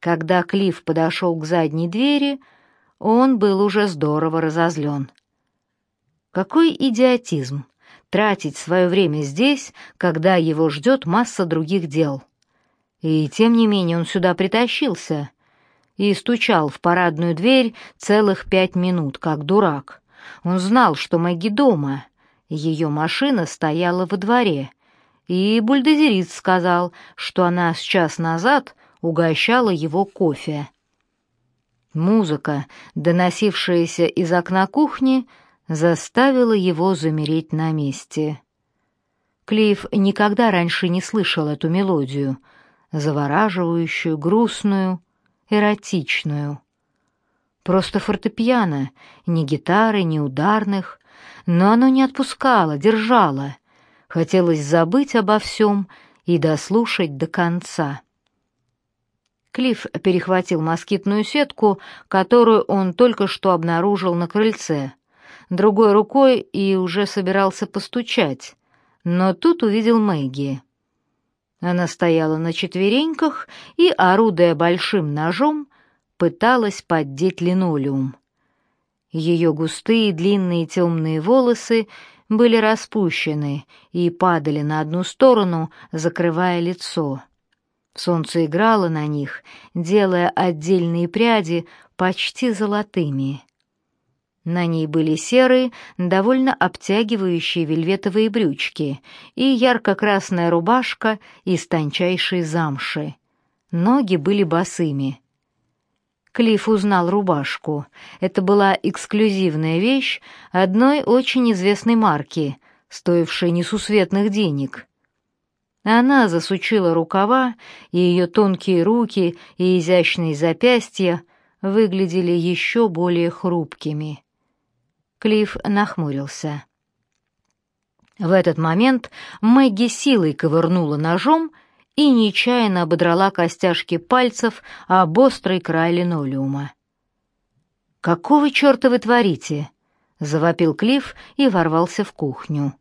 Когда Клифф подошел к задней двери, он был уже здорово разозлен. Какой идиотизм тратить свое время здесь, когда его ждет масса других дел. И тем не менее он сюда притащился и стучал в парадную дверь целых пять минут, как дурак. Он знал, что Мэгги дома, ее машина стояла во дворе, и бульдозерист сказал, что она с час назад угощала его кофе. Музыка, доносившаяся из окна кухни, заставила его замереть на месте. Клифф никогда раньше не слышал эту мелодию, завораживающую, грустную, эротичную. Просто фортепиано, ни гитары, ни ударных, но оно не отпускало, держало. Хотелось забыть обо всем и дослушать до конца. Клифф перехватил москитную сетку, которую он только что обнаружил на крыльце, другой рукой и уже собирался постучать, но тут увидел Мэгги. Она стояла на четвереньках и, орудуя большим ножом, пыталась поддеть линолеум. Ее густые длинные темные волосы были распущены и падали на одну сторону, закрывая лицо. Солнце играло на них, делая отдельные пряди почти золотыми. На ней были серые, довольно обтягивающие вельветовые брючки и ярко-красная рубашка из тончайшей замши. Ноги были босыми. Клифф узнал рубашку. Это была эксклюзивная вещь одной очень известной марки, стоившей несусветных денег. Она засучила рукава, и ее тонкие руки и изящные запястья выглядели еще более хрупкими. Клифф нахмурился. В этот момент Мэгги силой ковырнула ножом и нечаянно ободрала костяшки пальцев об острый край линолеума. «Какого черта вы творите?» — завопил Клифф и ворвался в кухню.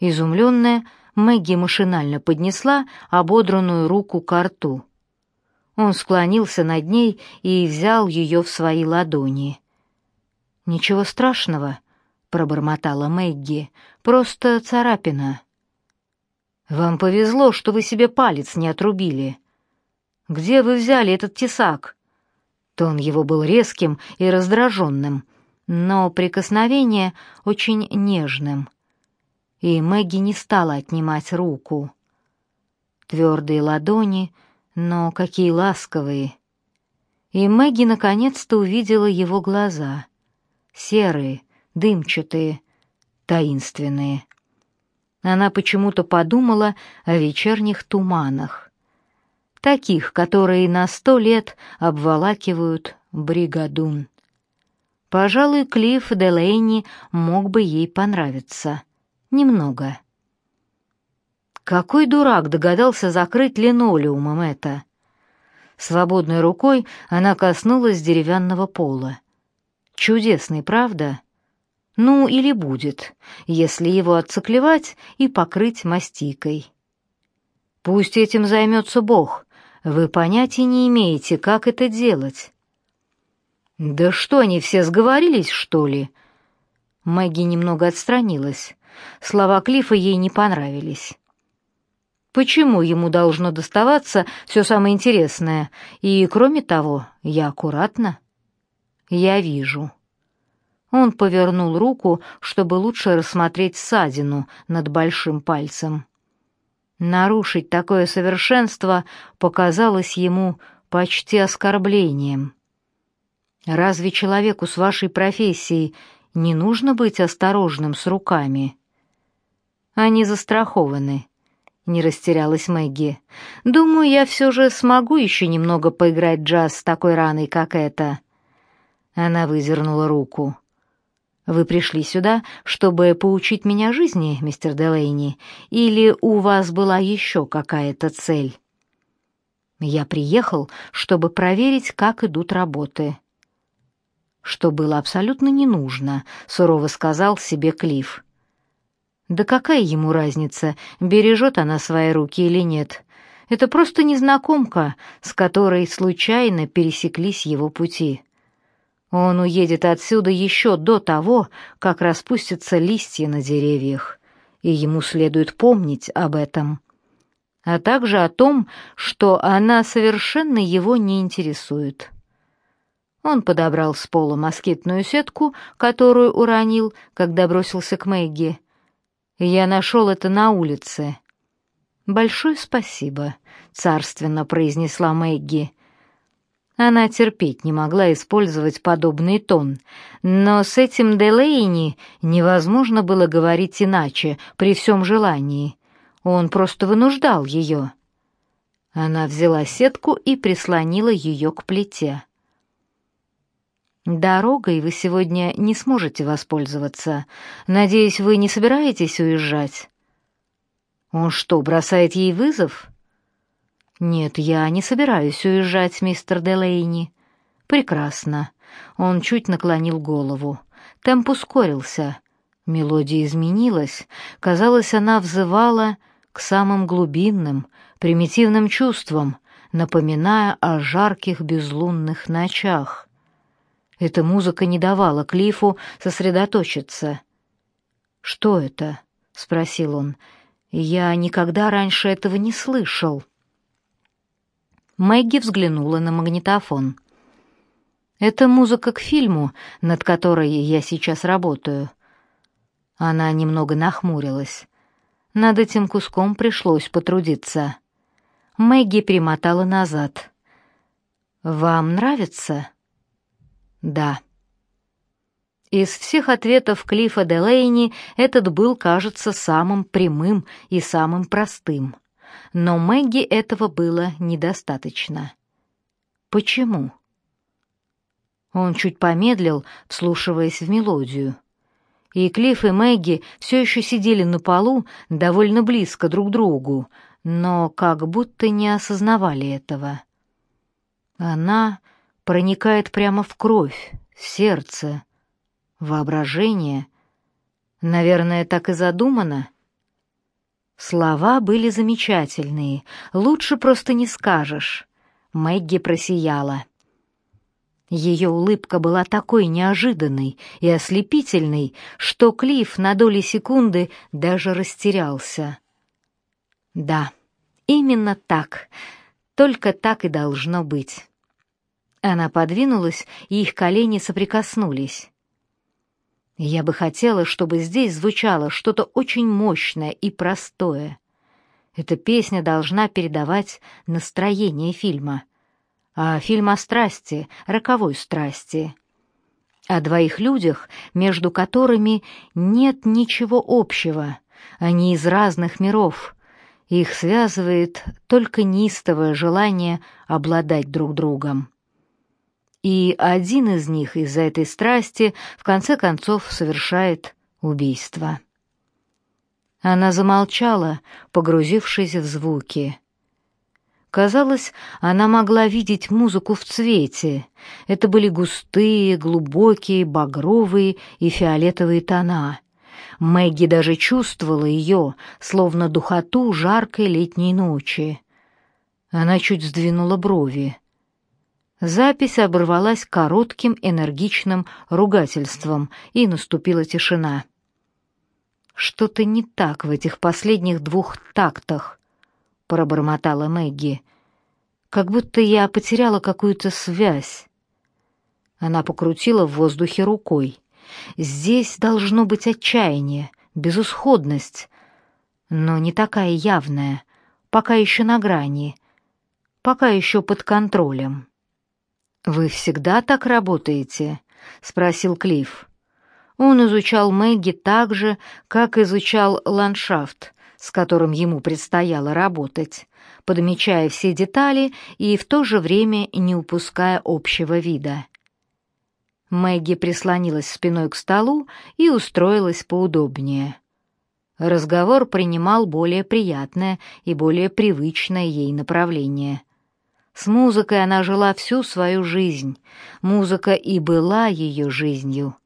Изумленная, Мэгги машинально поднесла ободранную руку к рту. Он склонился над ней и взял ее в свои ладони. «Ничего страшного», — пробормотала Мэгги, — «просто царапина». «Вам повезло, что вы себе палец не отрубили. Где вы взяли этот тесак?» Тон его был резким и раздраженным, но прикосновение очень нежным и Мэгги не стала отнимать руку. Твердые ладони, но какие ласковые. И Мэгги наконец-то увидела его глаза. Серые, дымчатые, таинственные. Она почему-то подумала о вечерних туманах. Таких, которые на сто лет обволакивают бригадун. Пожалуй, Клифф Делейни мог бы ей понравиться. Немного. Какой дурак догадался закрыть линолеумом это? Свободной рукой она коснулась деревянного пола. Чудесный, правда? Ну, или будет, если его отциклевать и покрыть мастикой. Пусть этим займется Бог. Вы понятия не имеете, как это делать. Да что, они все сговорились, что ли? Мэгги немного отстранилась. Слова Клифа ей не понравились. Почему ему должно доставаться все самое интересное? И, кроме того, я аккуратно. Я вижу. Он повернул руку, чтобы лучше рассмотреть ссадину над большим пальцем. Нарушить такое совершенство показалось ему почти оскорблением. Разве человеку с вашей профессией не нужно быть осторожным с руками? Они застрахованы. Не растерялась Мэгги. Думаю, я все же смогу еще немного поиграть джаз с такой раной, как эта. Она выдернула руку. Вы пришли сюда, чтобы поучить меня жизни, мистер Делейни, или у вас была еще какая-то цель? Я приехал, чтобы проверить, как идут работы. Что было абсолютно не нужно, сурово сказал себе Клифф. Да какая ему разница, бережет она свои руки или нет? Это просто незнакомка, с которой случайно пересеклись его пути. Он уедет отсюда еще до того, как распустятся листья на деревьях, и ему следует помнить об этом, а также о том, что она совершенно его не интересует. Он подобрал с пола москитную сетку, которую уронил, когда бросился к Мэгги. «Я нашел это на улице». «Большое спасибо», — царственно произнесла Мэгги. Она терпеть не могла использовать подобный тон, но с этим Делейни невозможно было говорить иначе, при всем желании. Он просто вынуждал ее. Она взяла сетку и прислонила ее к плите. «Дорогой вы сегодня не сможете воспользоваться. Надеюсь, вы не собираетесь уезжать?» «Он что, бросает ей вызов?» «Нет, я не собираюсь уезжать, мистер Делейни». «Прекрасно». Он чуть наклонил голову. Темп ускорился. Мелодия изменилась. Казалось, она взывала к самым глубинным, примитивным чувствам, напоминая о жарких безлунных ночах. Эта музыка не давала Клифу сосредоточиться. «Что это?» — спросил он. «Я никогда раньше этого не слышал». Мэгги взглянула на магнитофон. «Это музыка к фильму, над которой я сейчас работаю». Она немного нахмурилась. Над этим куском пришлось потрудиться. Мэгги перемотала назад. «Вам нравится?» «Да». Из всех ответов Клиффа Делейни этот был, кажется, самым прямым и самым простым — но Мэгги этого было недостаточно. Почему? Он чуть помедлил, вслушиваясь в мелодию. И Клифф и Мэгги все еще сидели на полу довольно близко друг к другу, но как будто не осознавали этого. Она проникает прямо в кровь, в сердце, воображение. Наверное, так и задумано. Слова были замечательные, лучше просто не скажешь. Мэгги просияла. Ее улыбка была такой неожиданной и ослепительной, что Клифф на доли секунды даже растерялся. Да, именно так, только так и должно быть. Она подвинулась, и их колени соприкоснулись. Я бы хотела, чтобы здесь звучало что-то очень мощное и простое. Эта песня должна передавать настроение фильма. А фильм о страсти, роковой страсти. О двоих людях, между которыми нет ничего общего. Они из разных миров. Их связывает только неистовое желание обладать друг другом и один из них из-за этой страсти в конце концов совершает убийство. Она замолчала, погрузившись в звуки. Казалось, она могла видеть музыку в цвете. Это были густые, глубокие, багровые и фиолетовые тона. Мэгги даже чувствовала ее, словно духоту жаркой летней ночи. Она чуть сдвинула брови. Запись оборвалась коротким энергичным ругательством, и наступила тишина. «Что-то не так в этих последних двух тактах», — пробормотала Мэгги. «Как будто я потеряла какую-то связь». Она покрутила в воздухе рукой. «Здесь должно быть отчаяние, безысходность, но не такая явная, пока еще на грани, пока еще под контролем». «Вы всегда так работаете?» — спросил Клифф. Он изучал Мэгги так же, как изучал ландшафт, с которым ему предстояло работать, подмечая все детали и в то же время не упуская общего вида. Мэгги прислонилась спиной к столу и устроилась поудобнее. Разговор принимал более приятное и более привычное ей направление — с музыкой она жила всю свою жизнь. Музыка и была ее жизнью.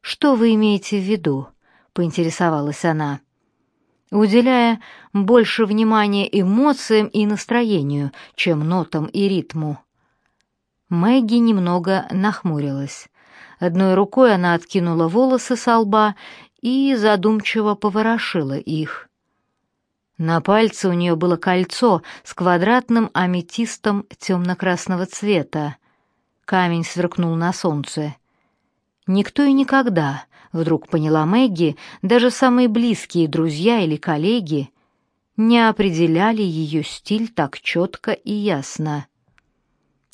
«Что вы имеете в виду?» — поинтересовалась она. уделяя больше внимания эмоциям и настроению, чем нотам и ритму. Мэгги немного нахмурилась. Одной рукой она откинула волосы со лба и задумчиво поворошила их. На пальце у нее было кольцо с квадратным аметистом темно-красного цвета. Камень сверкнул на солнце. Никто и никогда, вдруг поняла Мэгги, даже самые близкие друзья или коллеги не определяли ее стиль так четко и ясно.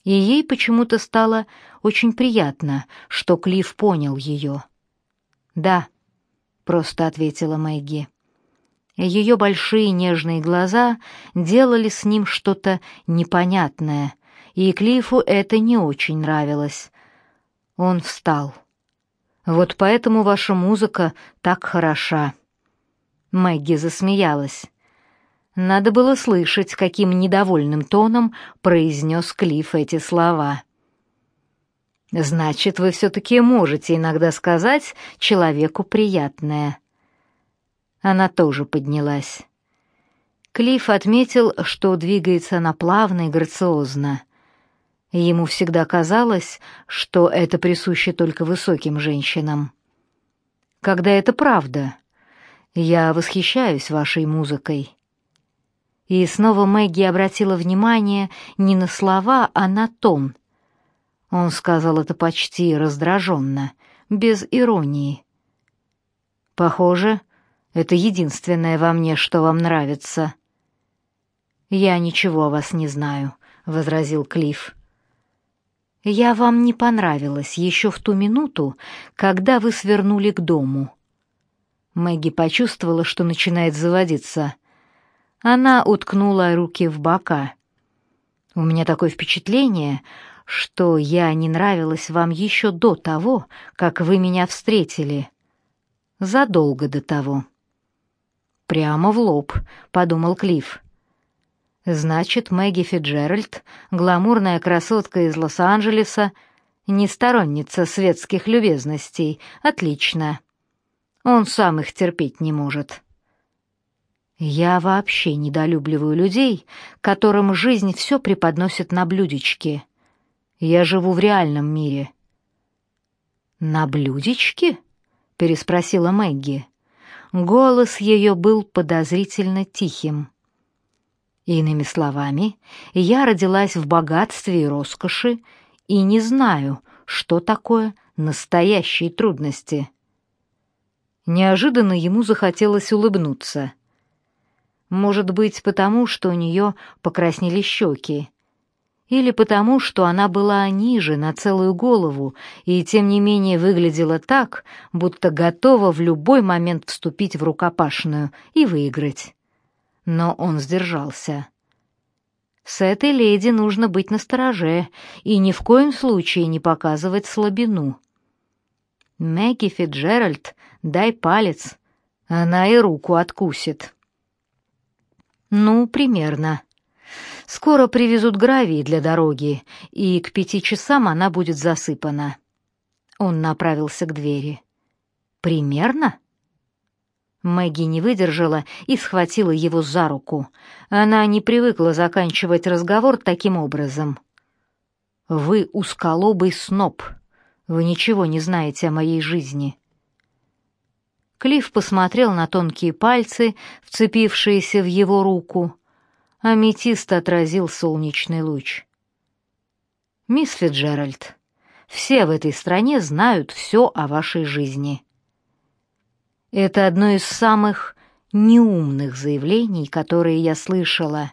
И ей почему-то стало очень приятно, что Клифф понял ее. «Да», — просто ответила Мэгги. Ее большие нежные глаза делали с ним что-то непонятное, и Клифу это не очень нравилось. Он встал. «Вот поэтому ваша музыка так хороша». Мэгги засмеялась. Надо было слышать, каким недовольным тоном произнес Клифф эти слова. «Значит, вы все-таки можете иногда сказать человеку приятное». Она тоже поднялась. Клифф отметил, что двигается она плавно и грациозно. Ему всегда казалось, что это присуще только высоким женщинам. Когда это правда? Я восхищаюсь вашей музыкой. И снова Мэгги обратила внимание не на слова, а на тон. Он сказал это почти раздраженно, без иронии. Похоже, это единственное во мне, что вам нравится. Я ничего о вас не знаю, возразил Клифф. Я вам не понравилась еще в ту минуту, когда вы свернули к дому. Мэгги почувствовала, что начинает заводиться. Она уткнула руки в бока. У меня такое впечатление, что я не нравилась вам еще до того, как вы меня встретили. Задолго до того. Прямо в лоб, подумал Клифф. Значит, Мэгги Фиджеральд, гламурная красотка из Лос-Анджелеса, не сторонница светских любезностей. Отлично. Он сам их терпеть не может. Я вообще недолюбливаю людей, которым жизнь все преподносит на блюдечке. Я живу в реальном мире. На блюдечке? переспросила Мэгги. Голос ее был подозрительно тихим. Иными словами, я родилась в богатстве и роскоши и не знаю, что такое настоящие трудности. Неожиданно ему захотелось улыбнуться. Может быть, потому что у нее покраснели щеки, или потому, что она была ниже на целую голову и тем не менее выглядела так, будто готова в любой момент вступить в рукопашную и выиграть. Но он сдержался. С этой леди нужно быть настороже и ни в коем случае не показывать слабину. Мэгги Фиджеральд, дай палец, она и руку откусит. Ну, примерно. Скоро привезут гравий для дороги, и к пяти часам она будет засыпана. Он направился к двери. Примерно? Мэгги не выдержала и схватила его за руку. Она не привыкла заканчивать разговор таким образом. Вы узколобый сноб. Вы ничего не знаете о моей жизни. Клифф посмотрел на тонкие пальцы, вцепившиеся в его руку. Аметист отразил солнечный луч. «Мисс Фиджеральд, все в этой стране знают все о вашей жизни». Это одно из самых неумных заявлений, которые я слышала.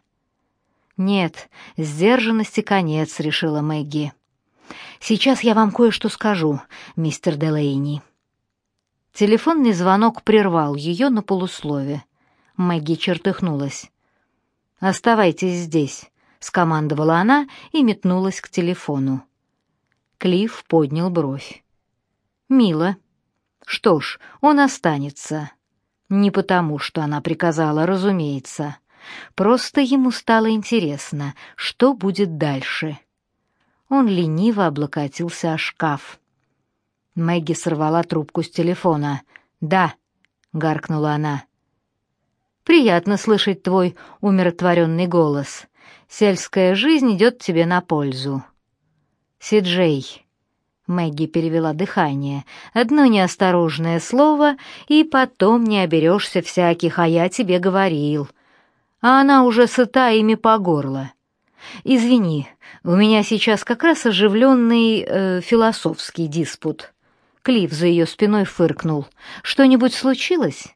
Нет, сдержанности конец, решила Мэгги. Сейчас я вам кое-что скажу, мистер Делейни. Телефонный звонок прервал ее на полуслове. Мэгги чертыхнулась. «Оставайтесь здесь», — скомандовала она и метнулась к телефону. Клифф поднял бровь. «Мило. Что ж, он останется. Не потому, что она приказала, разумеется. Просто ему стало интересно, что будет дальше». Он лениво облокотился о шкаф. Мэгги сорвала трубку с телефона. «Да», — гаркнула она. Приятно слышать твой умиротворенный голос. Сельская жизнь идет тебе на пользу. Сиджей. Мэгги перевела дыхание. Одно неосторожное слово, и потом не оберешься всяких, а я тебе говорил. А она уже сыта ими по горло. Извини, у меня сейчас как раз оживленный э, философский диспут. Клифф за ее спиной фыркнул. Что-нибудь случилось?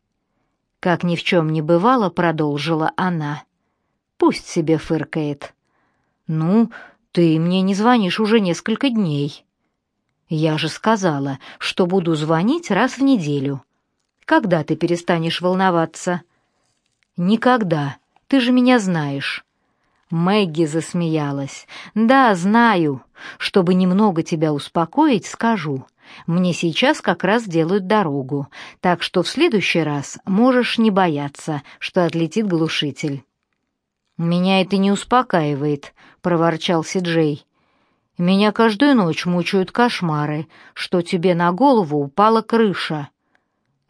Как ни в чем не бывало, продолжила она. Пусть себе фыркает. Ну, ты мне не звонишь уже несколько дней. Я же сказала, что буду звонить раз в неделю. Когда ты перестанешь волноваться? Никогда. Ты же меня знаешь. Мэгги засмеялась. Да, знаю. Чтобы немного тебя успокоить, скажу. Мне сейчас как раз делают дорогу, так что в следующий раз можешь не бояться, что отлетит глушитель. Меня это не успокаивает, проворчал Сиджей. Меня каждую ночь мучают кошмары, что тебе на голову упала крыша.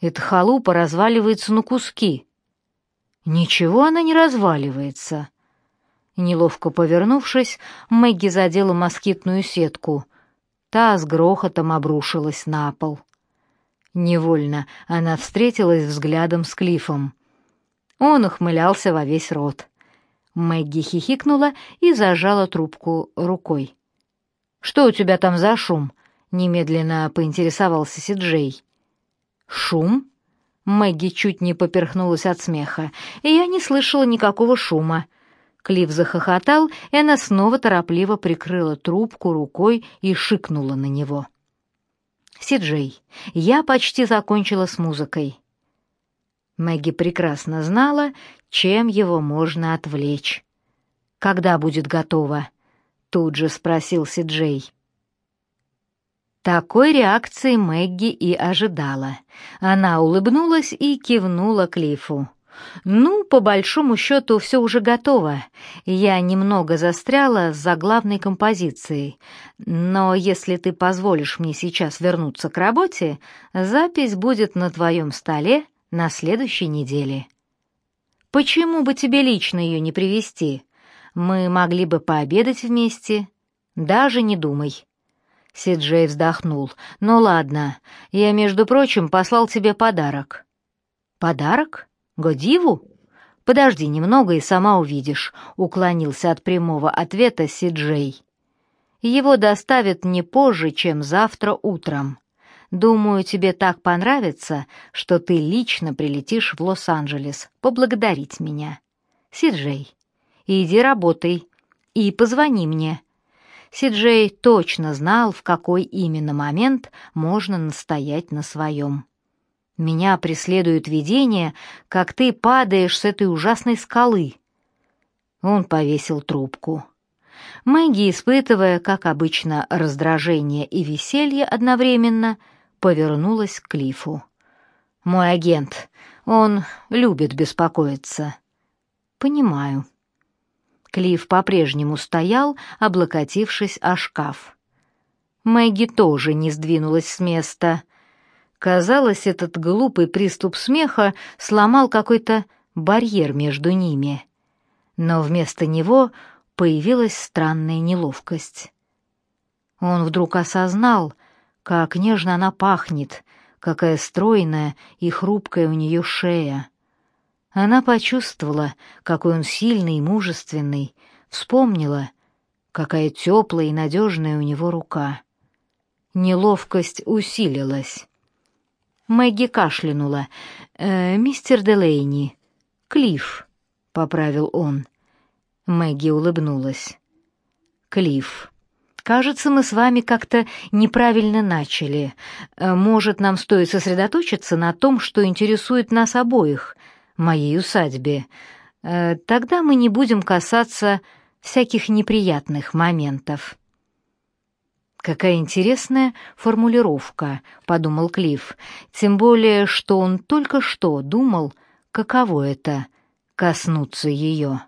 Эта халупа разваливается на куски. Ничего она не разваливается. Неловко повернувшись, Мэгги задела москитную сетку. Та с грохотом обрушилась на пол. Невольно она встретилась взглядом с Клифом. Он ухмылялся во весь рот. Мэгги хихикнула и зажала трубку рукой. «Что у тебя там за шум?» — немедленно поинтересовался Сиджей. «Шум?» Мэгги чуть не поперхнулась от смеха, я не слышала никакого шума. Клифф захохотал, и она снова торопливо прикрыла трубку рукой и шикнула на него. «Сиджей, я почти закончила с музыкой». Мэгги прекрасно знала, чем его можно отвлечь. «Когда будет готово?» Тут же спросил Сиджей. Такой реакции Мэгги и ожидала. Она улыбнулась и кивнула Клифу. «Ну, по большому счету, все уже готово. Я немного застряла за главной композицией. Но если ты позволишь мне сейчас вернуться к работе, запись будет на твоем столе на следующей неделе». «Почему бы тебе лично ее не привести? Мы могли бы пообедать вместе. Даже не думай». Сиджей вздохнул. «Ну ладно, я, между прочим, послал тебе подарок». «Подарок? Годиву?» «Подожди немного и сама увидишь», — уклонился от прямого ответа Сиджей. «Его доставят не позже, чем завтра утром. Думаю, тебе так понравится, что ты лично прилетишь в Лос-Анджелес поблагодарить меня. Сиджей, иди работай и позвони мне. Сиджей точно знал, в какой именно момент можно настоять на своем. Меня преследует видение, как ты падаешь с этой ужасной скалы. Он повесил трубку. Мэгги, испытывая, как обычно, раздражение и веселье одновременно, повернулась к Клифу. «Мой агент, он любит беспокоиться». «Понимаю». Клифф по-прежнему стоял, облокотившись о шкаф. Мэгги тоже не сдвинулась с места. Казалось, этот глупый приступ смеха сломал какой-то барьер между ними. Но вместо него появилась странная неловкость. Он вдруг осознал, как нежно она пахнет, какая стройная и хрупкая у нее шея. Она почувствовала, какой он сильный и мужественный, вспомнила, какая теплая и надежная у него рука. Неловкость усилилась. Мэгги кашлянула. «Э, «Мистер Делейни, Клифф», — поправил он. Мэгги улыбнулась. «Клифф, кажется, мы с вами как-то неправильно начали. Э, может, нам стоит сосредоточиться на том, что интересует нас обоих, моей усадьбе. Э, тогда мы не будем касаться всяких неприятных моментов. Какая интересная формулировка, подумал Клифф. Тем более, что он только что думал, каково это коснуться ее.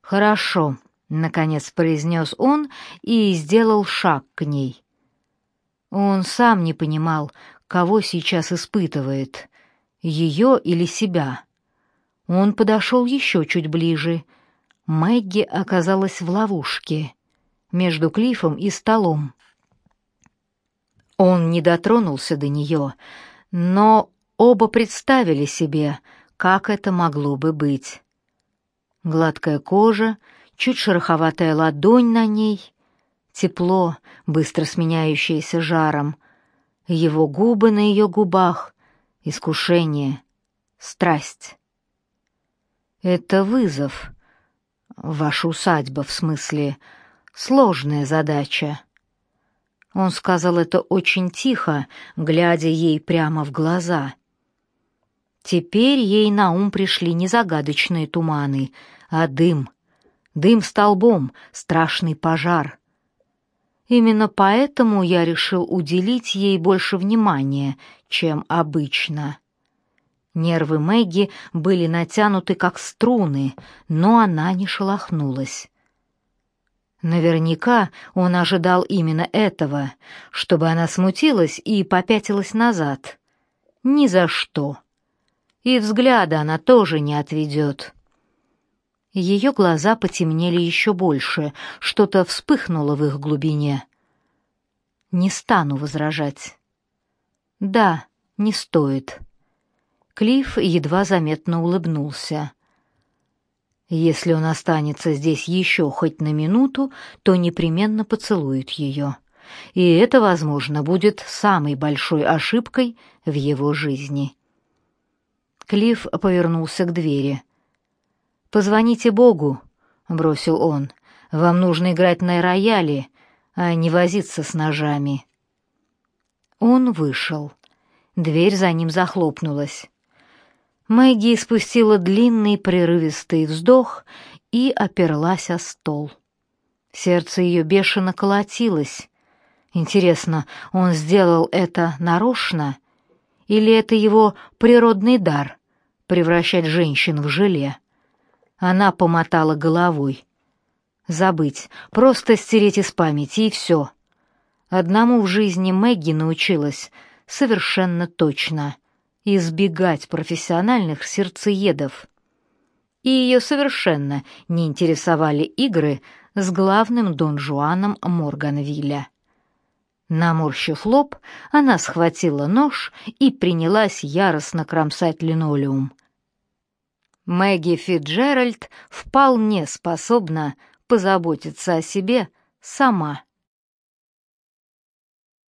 Хорошо, наконец произнес он и сделал шаг к ней. Он сам не понимал, кого сейчас испытывает ее или себя. Он подошел еще чуть ближе. Мэгги оказалась в ловушке между Клифом и столом. Он не дотронулся до нее, но оба представили себе, как это могло бы быть. Гладкая кожа, чуть шероховатая ладонь на ней, тепло, быстро сменяющееся жаром, его губы на ее губах, искушение, страсть. Это вызов. Ваша усадьба, в смысле, сложная задача. Он сказал это очень тихо, глядя ей прямо в глаза. Теперь ей на ум пришли не загадочные туманы, а дым. Дым столбом, страшный пожар. Именно поэтому я решил уделить ей больше внимания, чем обычно. Нервы Мэгги были натянуты как струны, но она не шелохнулась. Наверняка он ожидал именно этого, чтобы она смутилась и попятилась назад. Ни за что. И взгляда она тоже не отведет. Ее глаза потемнели еще больше, что-то вспыхнуло в их глубине. Не стану возражать. Да, не стоит. Клифф едва заметно улыбнулся. Если он останется здесь еще хоть на минуту, то непременно поцелует ее. И это, возможно, будет самой большой ошибкой в его жизни. Клифф повернулся к двери. «Позвоните Богу», — бросил он. «Вам нужно играть на рояле, а не возиться с ножами». Он вышел. Дверь за ним захлопнулась. Мэгги спустила длинный прерывистый вздох и оперлась о стол. Сердце ее бешено колотилось. Интересно, он сделал это нарочно или это его природный дар превращать женщин в желе? Она помотала головой. Забыть, просто стереть из памяти и все. Одному в жизни Мэгги научилась совершенно точно избегать профессиональных сердцеедов. И ее совершенно не интересовали игры с главным Дон Жуаном Морганвилля. Наморщив лоб, она схватила нож и принялась яростно кромсать линолеум. Мэгги Фитджеральд вполне способна позаботиться о себе сама.